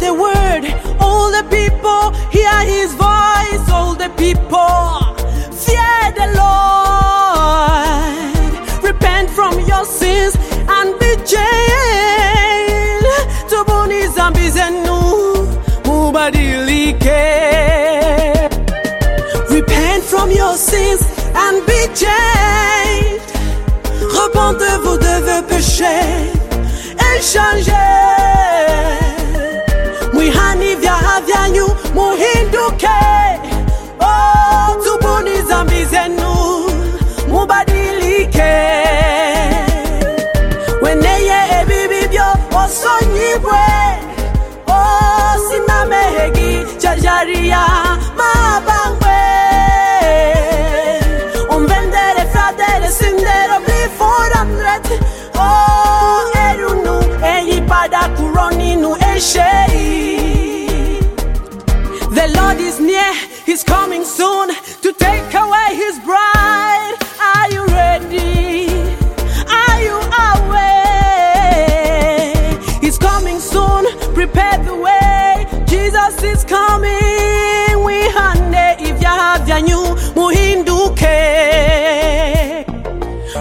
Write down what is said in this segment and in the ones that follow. hear the word. All the people hear his voice. All the people fear the Lord. Repent from your sins and be jailed. Toboni zambizenu mubadilike. Repent from your sins and be changed. Repentez-vous de vos péchés et changez. He's coming soon to take away his bride. Are you ready? Are you aware? He's coming soon. Prepare the way. Jesus is coming. Wihande if you have your new muhinduke.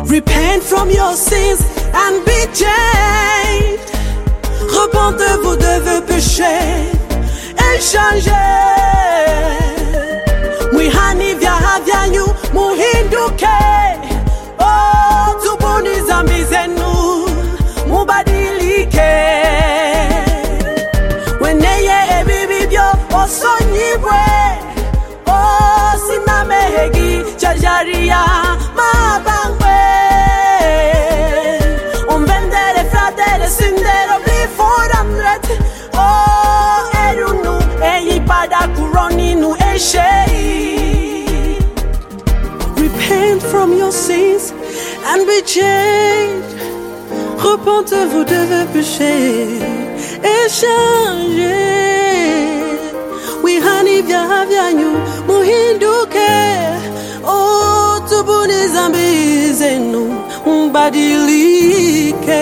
Repent from your sins and be changed. Repentez-vous de vos péchés et changez. cease and be changed. Repentez-vous de vos péchés et changez. wihanivya havyanyu muhinduke utubuni zambi zenu mbadilike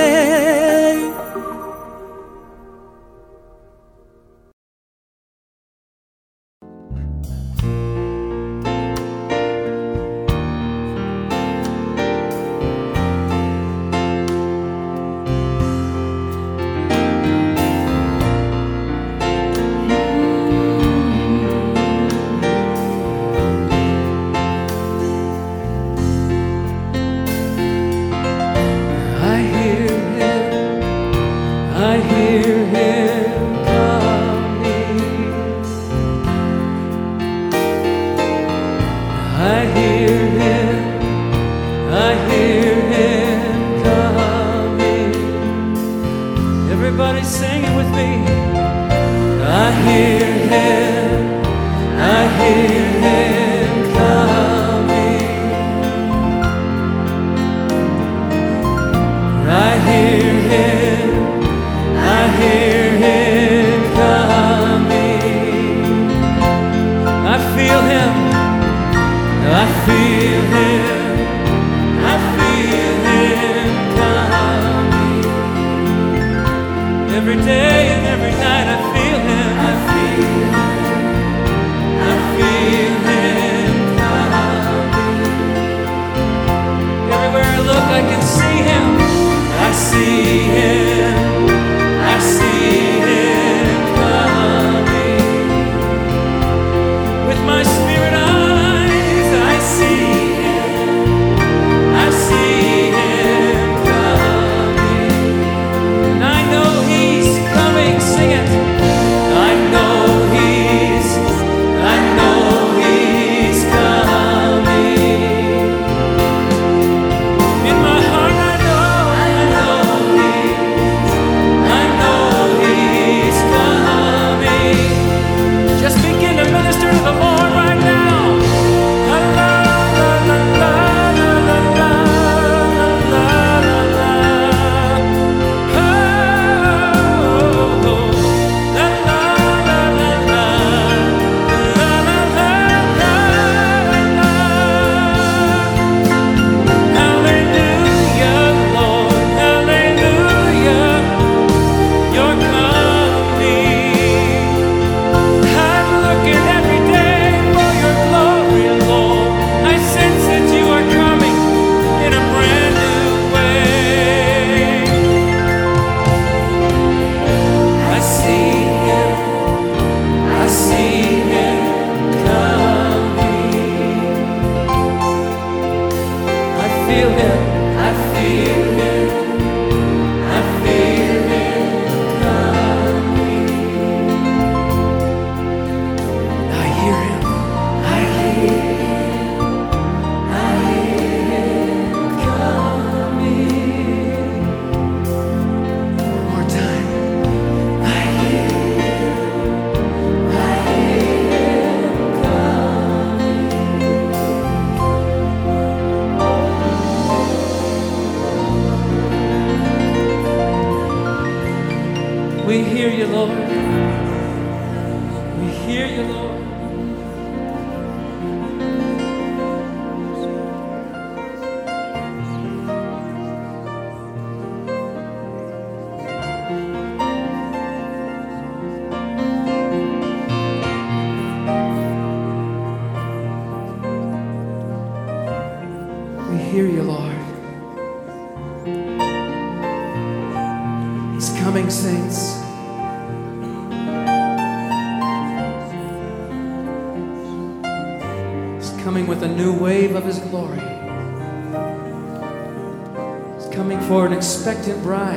tempted bride.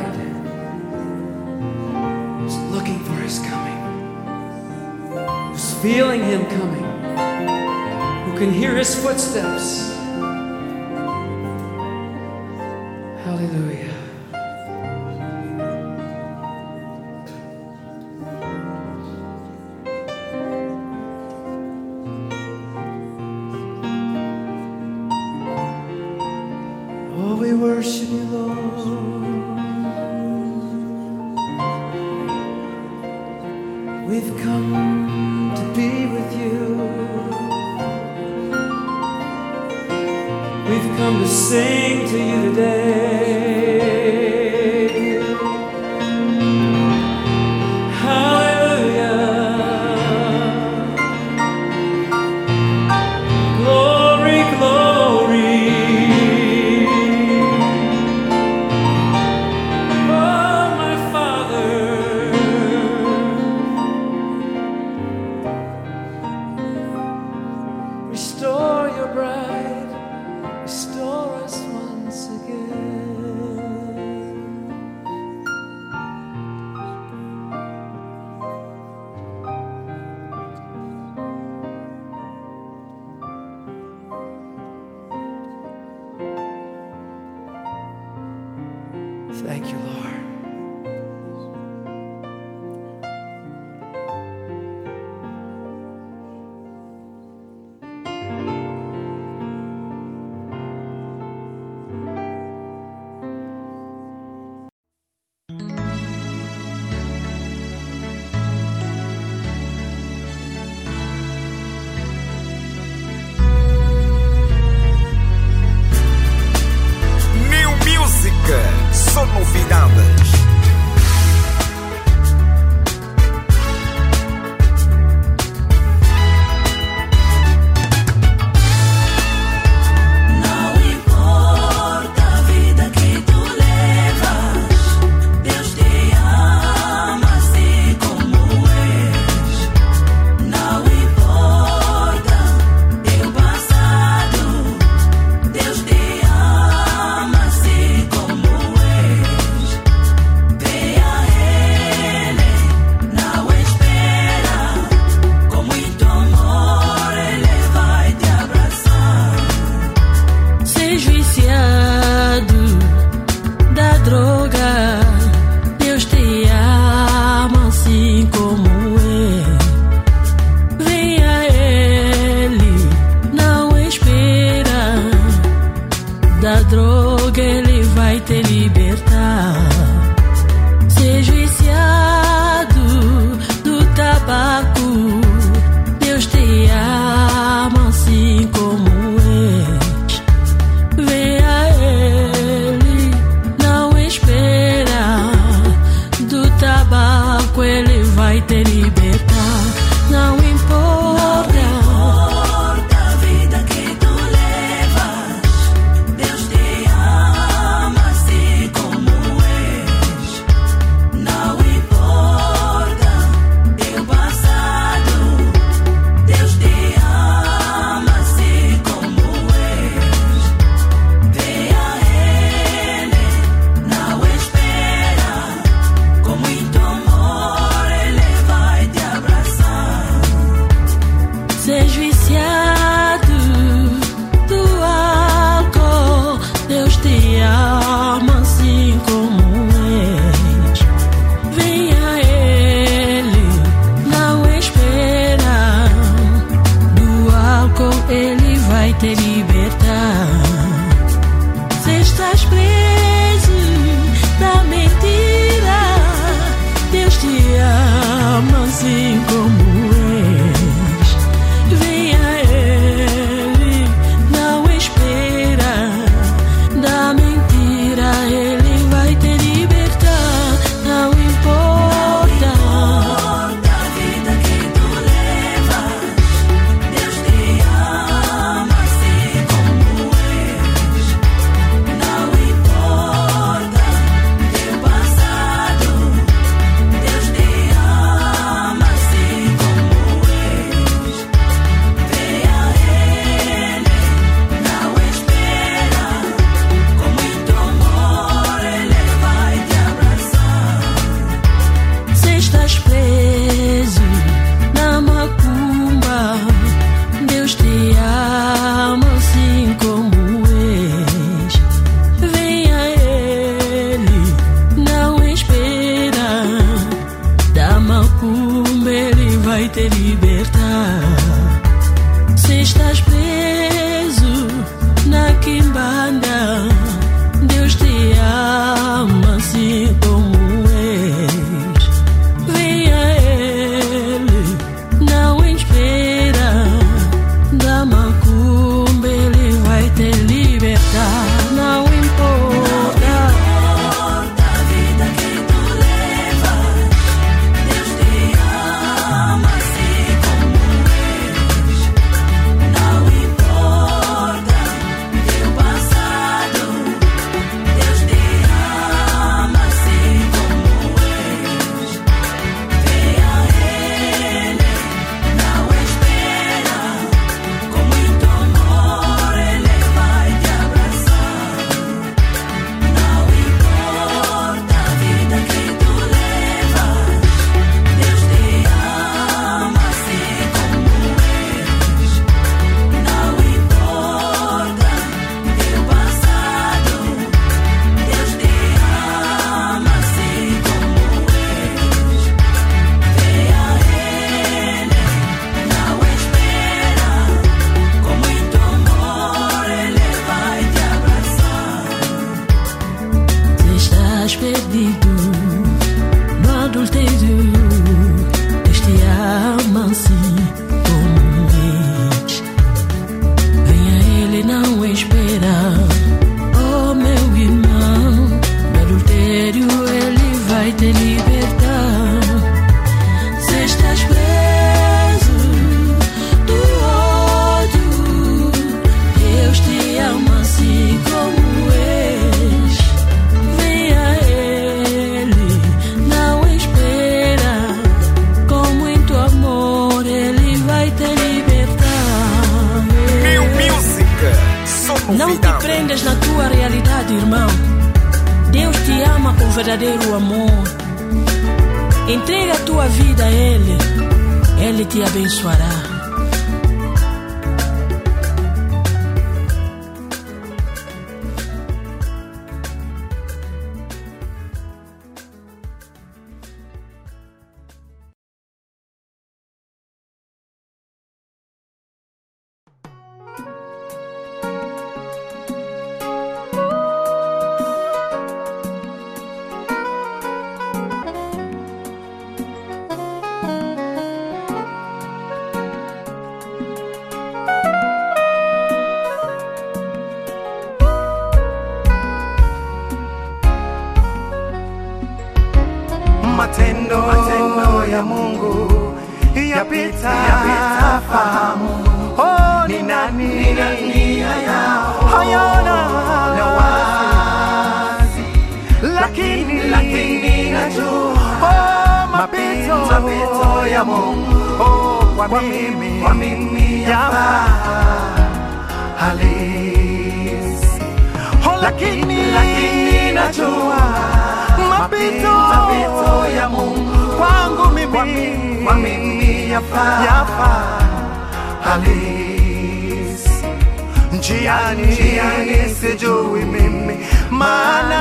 sijui mimi maana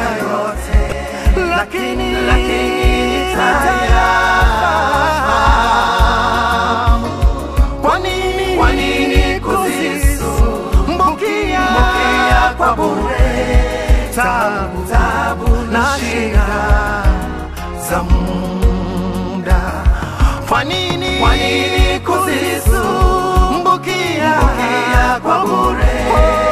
ya yote, lakini lakini Kwa nini kwa nini kwa bure tabu tabu na shida za muda? Kwa nini kwa nini kwa bure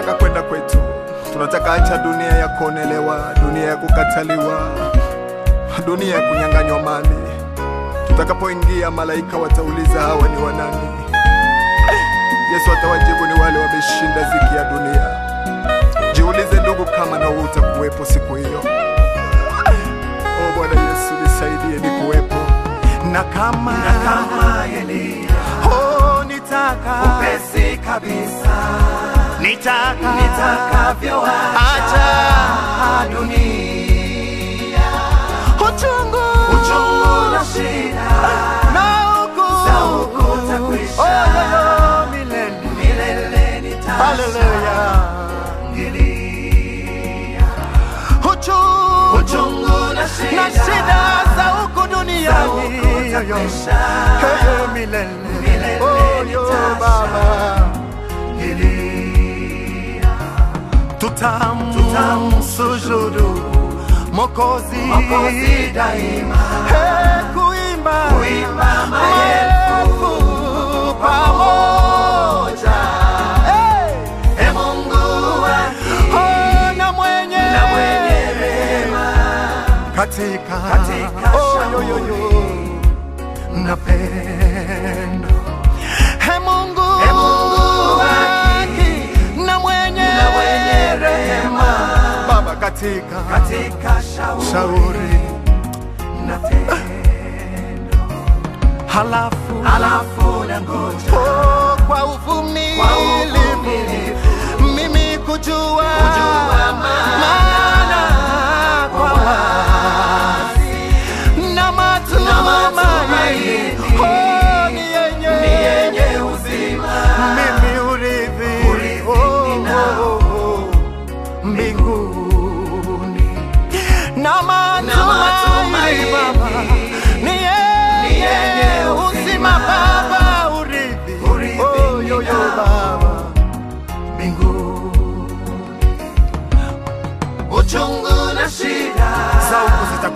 tunataka kwenda kwetu, tunataka acha dunia ya kuonelewa, dunia ya kukataliwa, dunia ya kunyang'anywa mali. Tutakapoingia malaika watauliza hawa ni wanani? Yesu atawajibu ni wale wameshinda ziki ya dunia. Jiulize ndugu, kama na wewe utakuwepo siku hiyo. O Bwana Yesu, nisaidie ni kuwepo na kama, na kama Elia, oh, nitaka upesi kabisa nitakavyoacha dunia, uchungu na shida na ugu takwisha oh, milele, nitashangilia uchungu na shida za ugu duniani milele, oh yo tutamu, tutamsujudu Mokozi, Mokozi daima, hey, kuimba, kuimba maelfu pamoja hey. Hey, Mungu waki, oh, na mwenye, na mwenye mema katika, katika oh, yo, napendo rehema Baba, katika, katika shauri, shauri na tendo halafu, halafu na ngoja oh, kwa uvumilivu mimi kujua, kujua maana, maana kwa, kwa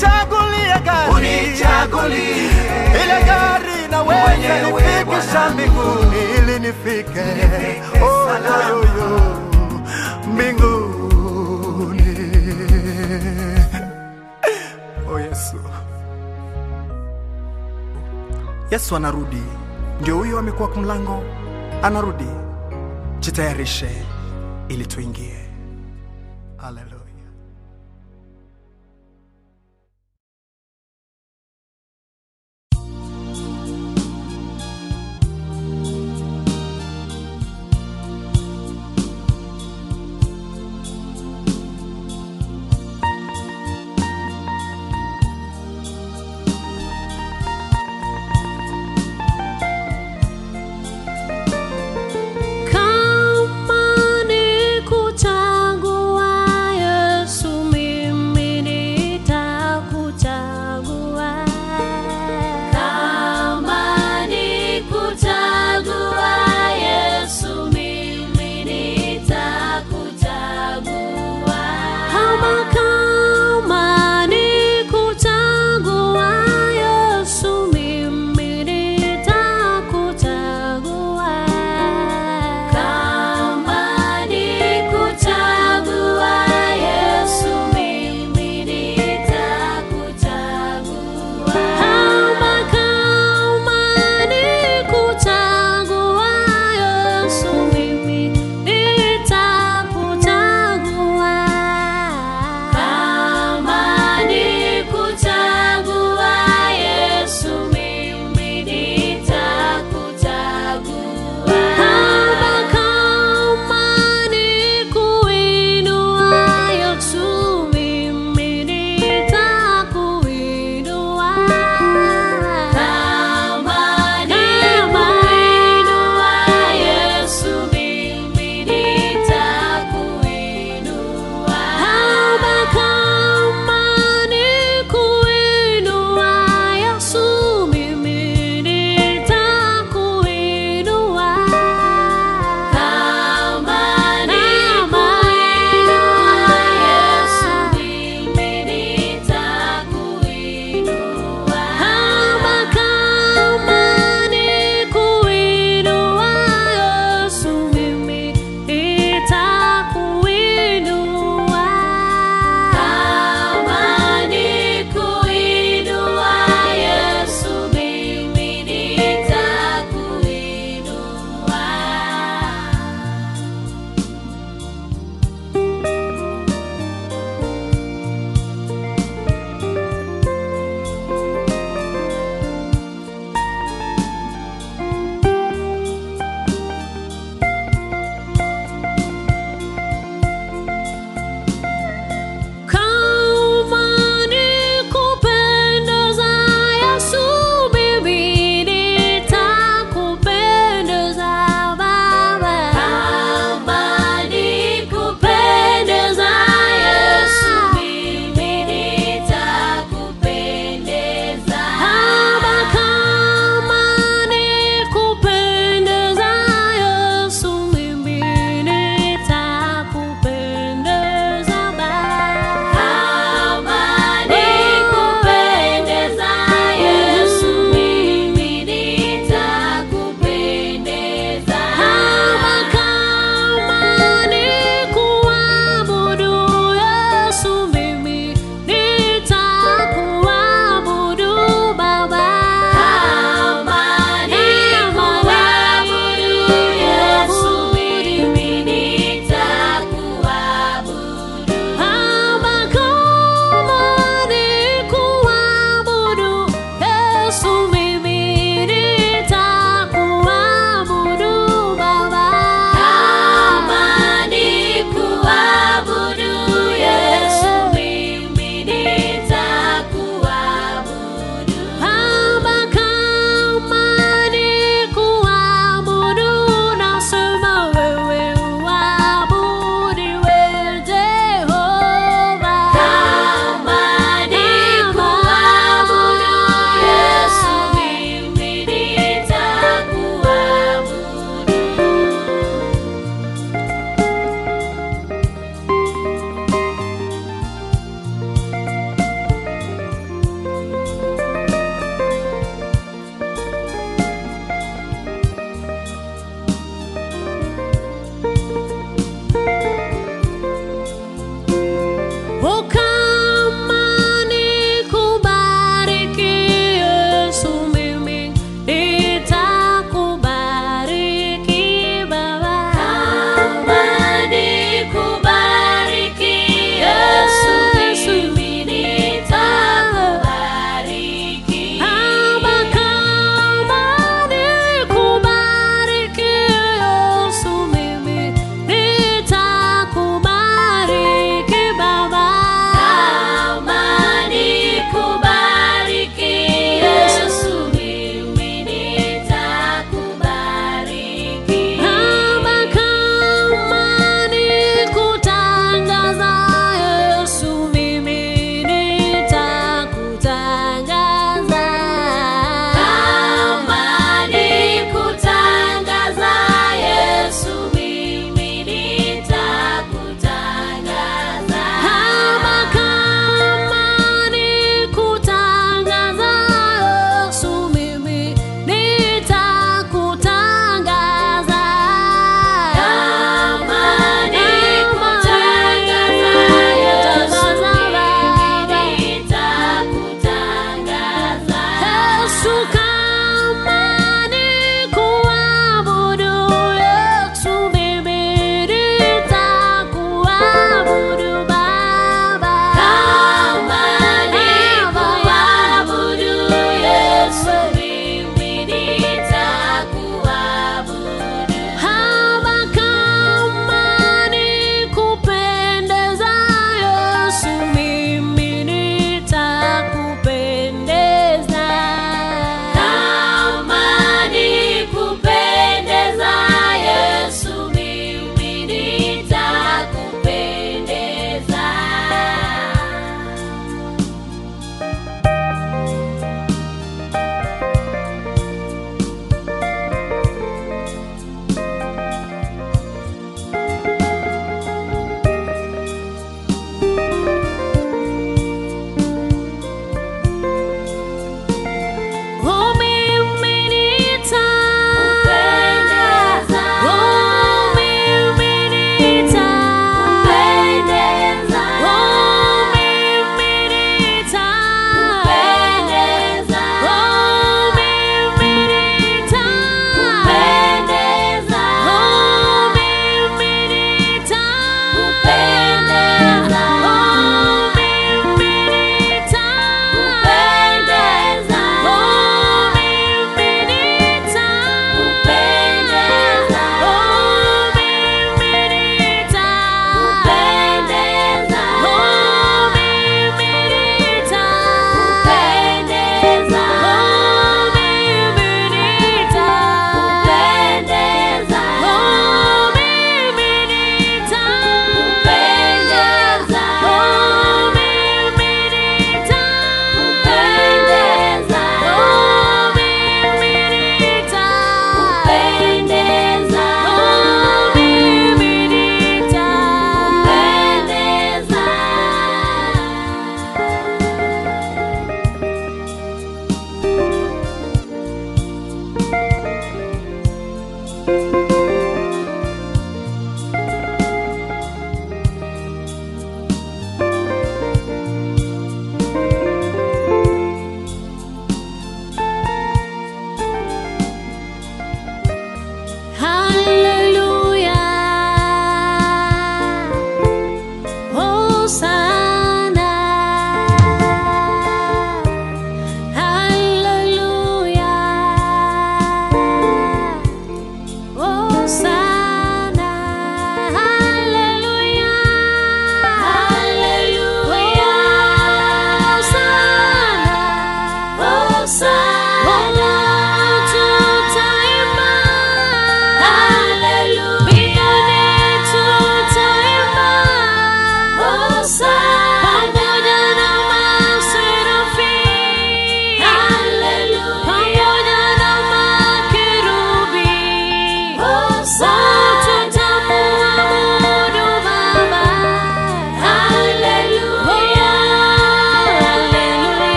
unichagulie gari, unichagulie ile gari na wewe nifikisha mbinguni, ili nifike oh, yo, yo, mbinguni. Oh Yesu, Yesu anarudi, ndio huyo amekuwa kumlango, anarudi. Jitayarishe ili tuingie. Haleluya.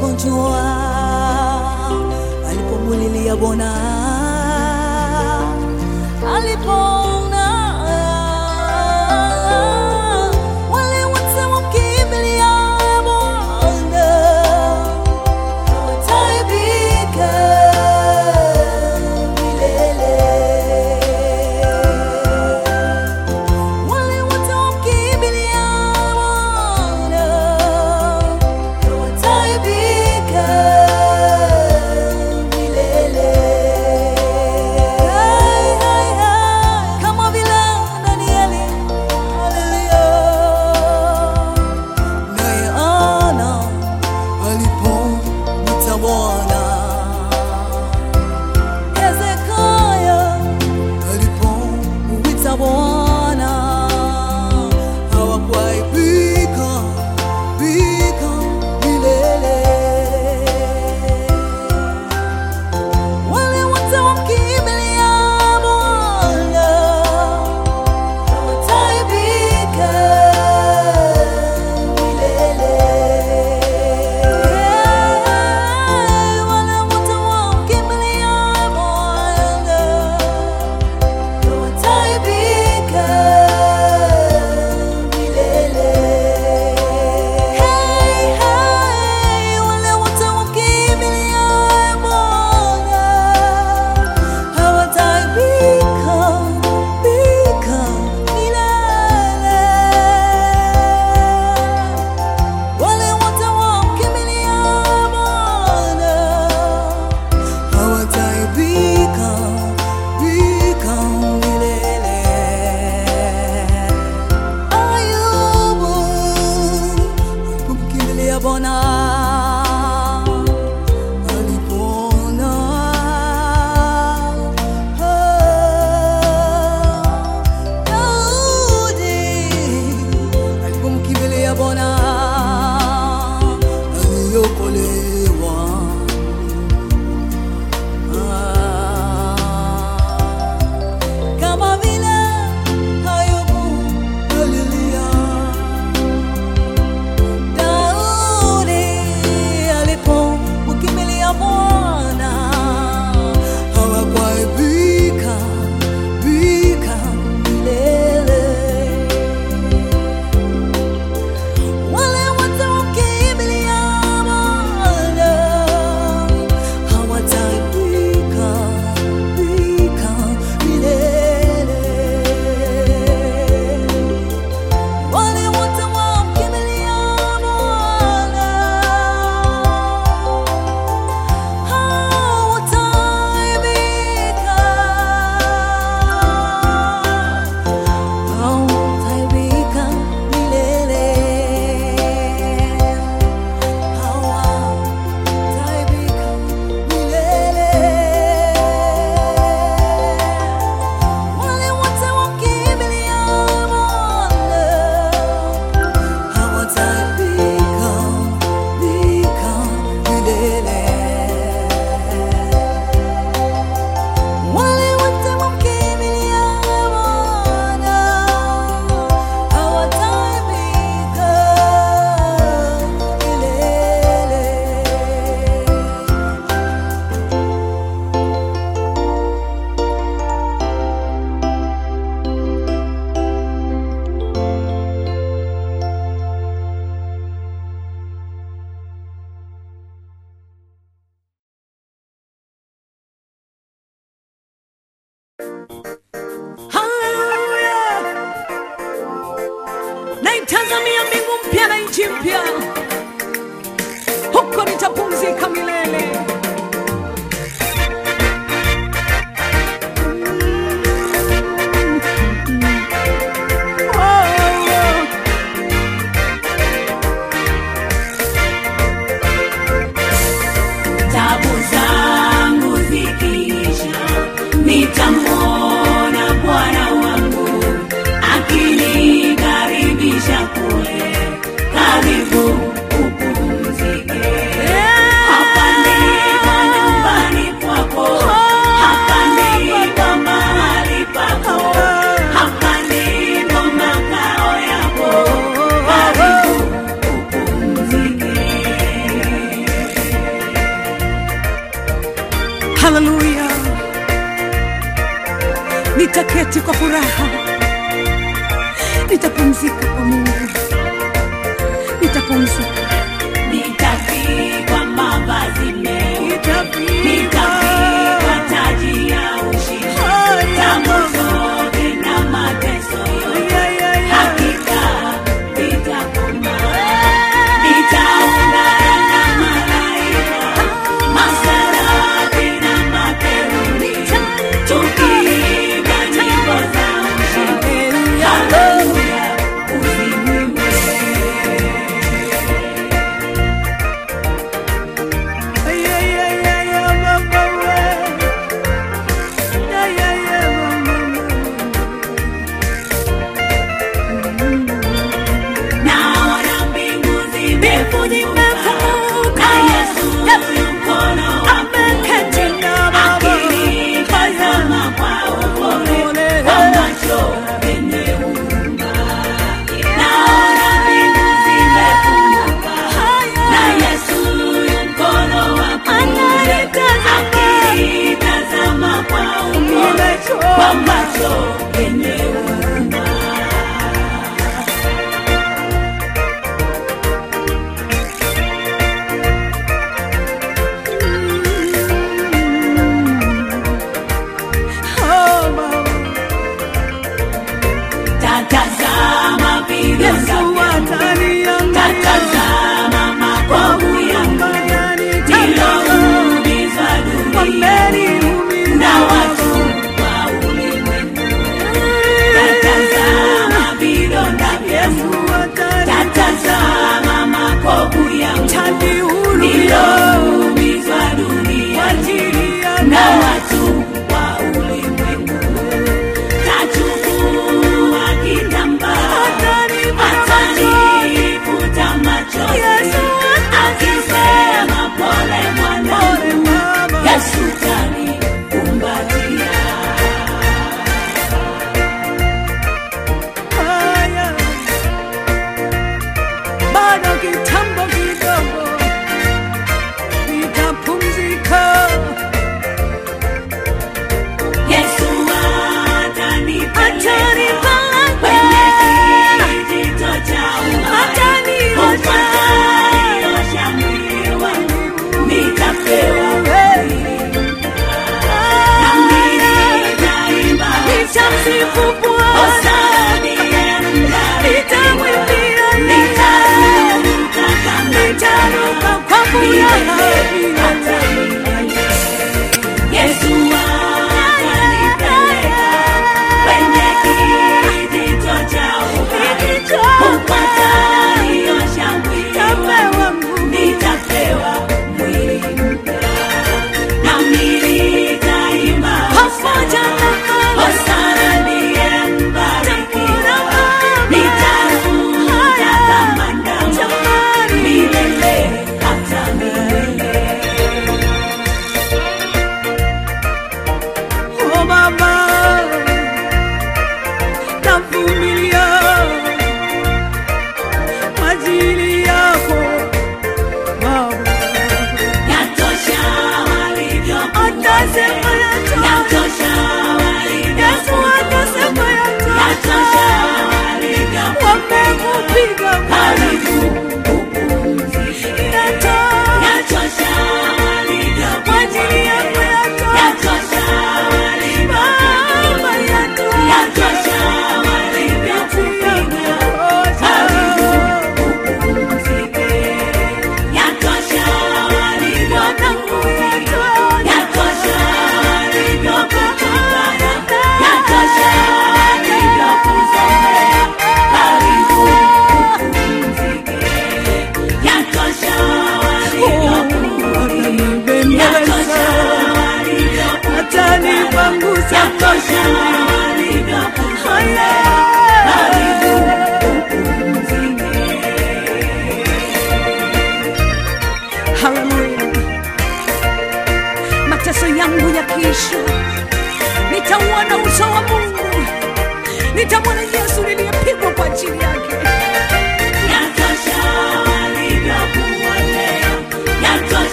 mgonjwa alipomulilia Bwana alipo naitazamia mbingu mpya na nchi mpya, huko nitapumzika milele. akaketi kwa furaha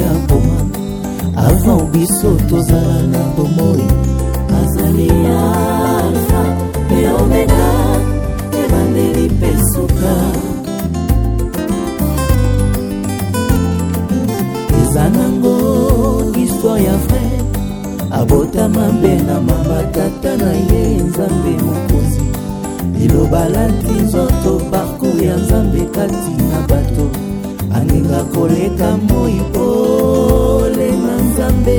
ya boma avant biso tozala na bomoi azali alfa mpe omega ebandeli mpe suka eza nango histoire ya frere abotama mpe na mabatata na ye nzambe mokonzi liloba lati nzoto parkour ya nzambe kati na bato alinga koleka moi pole na nzambe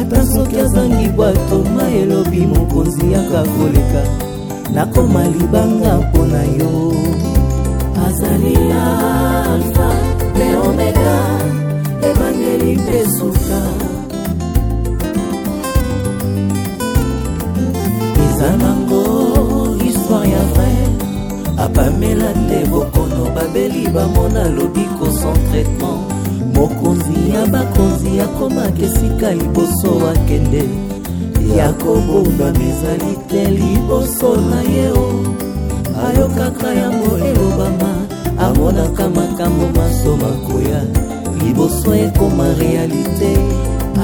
ata soki azangi bwatoma elobi mokonzi yaka koleka nakoma libanga mpo na yo azali alfa mpe omega ebangeli mpe suka eza nango histoire ya vrai apamela te boko babeli bamona lobi concentratement mokonzi ya bakonzi akomaka esika liboso akende ya kobondwa mezali te liboso na ye o ayokaka yango elobama amonaka makambo maso makoya liboso ekoma realite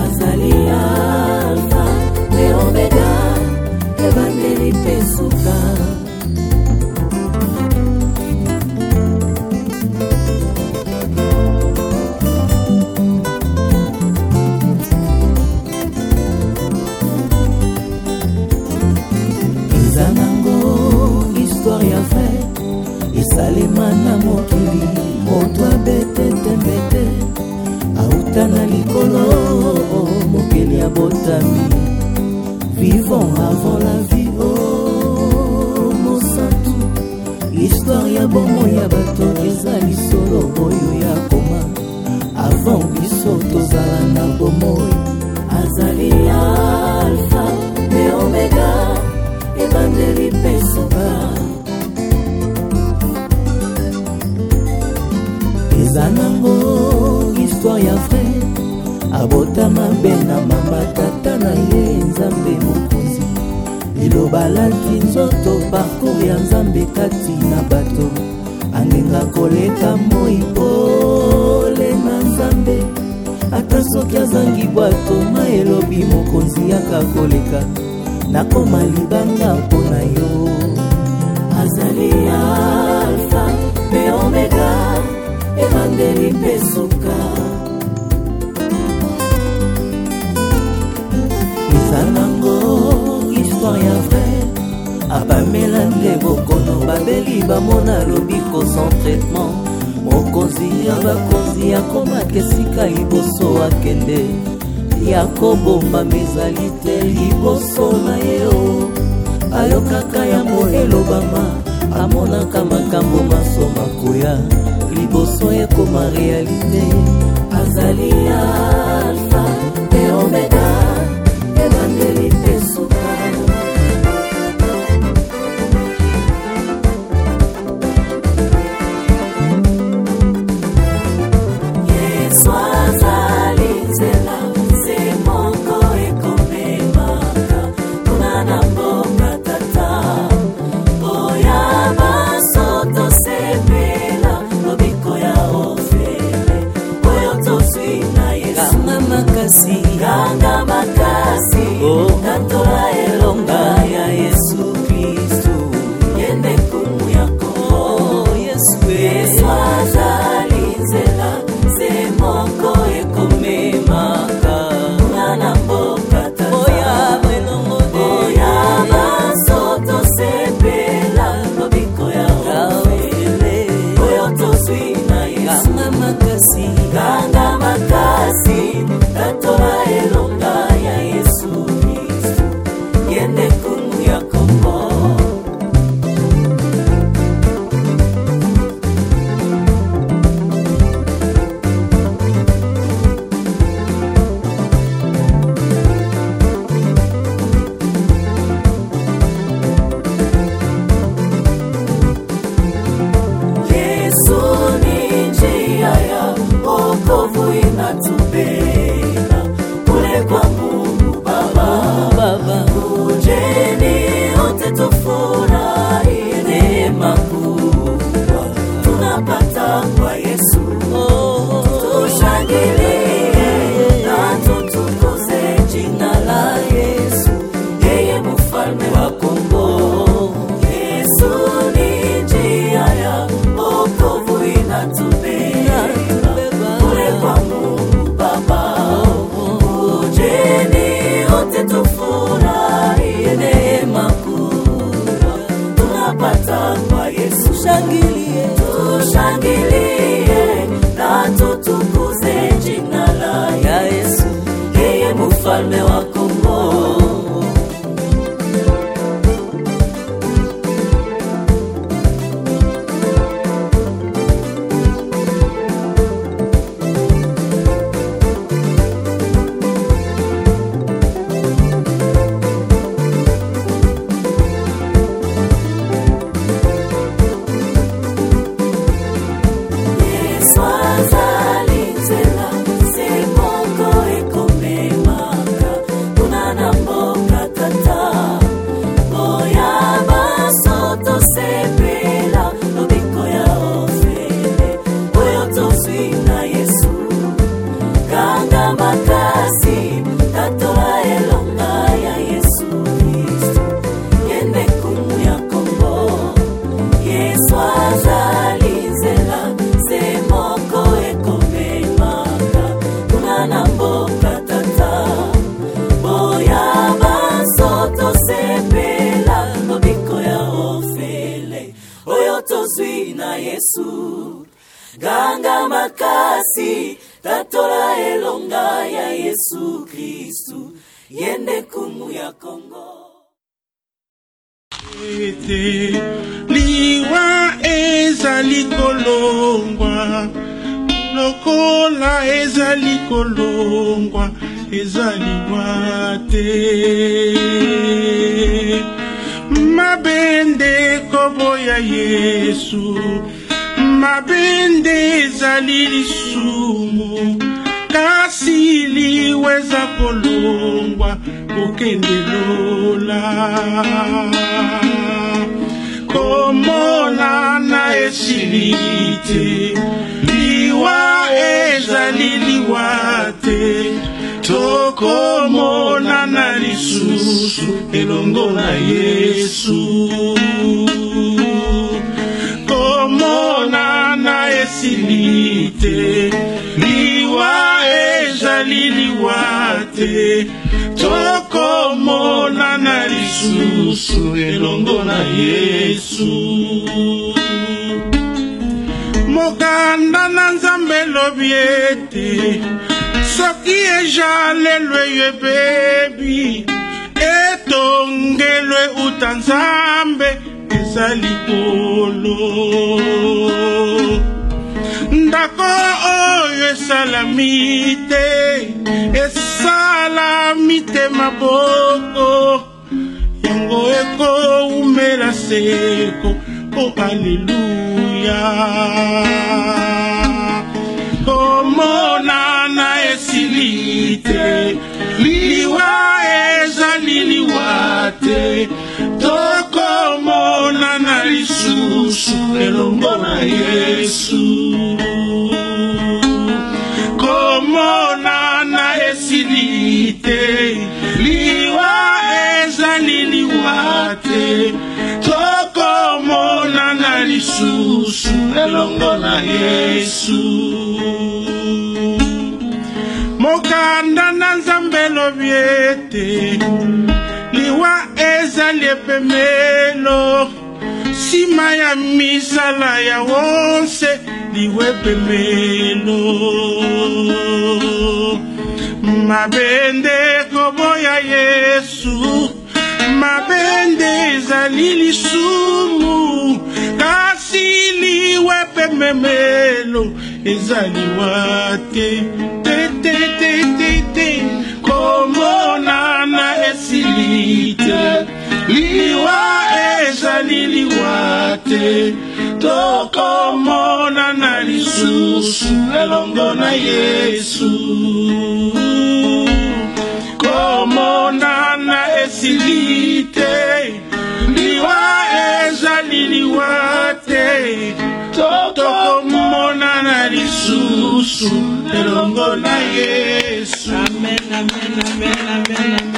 azali alfa meomega ebandeli mpe suka eza nango histoire ya vrai abotama mbe na mama tata na ye nzambe mokonzi liloba alaki nzoto parkour ya nzambe kati na bato angenga koleka moi pole na nzambe ata soki azangi bwato ma elobi mokonzi yaka koleka nakoma libanga mpo na yo azali alfa pe omega mandeli mpe suka eza nango histware ya vrai abamela nde bokono babeli bamona lobiko sans traitement mokonzi ya bakonzi akomaka esika liboso akende ya kobomba mezali te liboso na ye o ayokaka yango elobama amonaka makambo masoma koya liboso ekoma realite azali alfa pe omega kokende lola komona na esili te liwa ezali liwa te tokomona na lisusu elongo na yesu komona na esili te liwa ezali liwa te komonana lisusu elongo na yesu mokanda na nzambe elobi ete soki ezalelo eyo ebebi etongelwe uta nzambe eza likolo ndako oyo esalami te osala mitema boko yango ekoumela seko o oh, aleluya komona na esili te liwa ezali liwa te tokomona na lisusu elongo na yesu te liwa ezali liwa te tokomonana lisusu elongo na yesu mokanda na nzambe elobi ete liwa ezali epemelo nsima ya misala ya wonse liwa epemelo mabende koboya yesu mabende ezali lisumu kasi liwa mpe memelo ezali wa te tetetetete komonana esili te liwa ezali liwa te tokomonana lisusu elongo na yesu komonana esili te liwa ezali liwa te tokomonana lisusu elongo na yesu amen, amen, amen, amen, amen.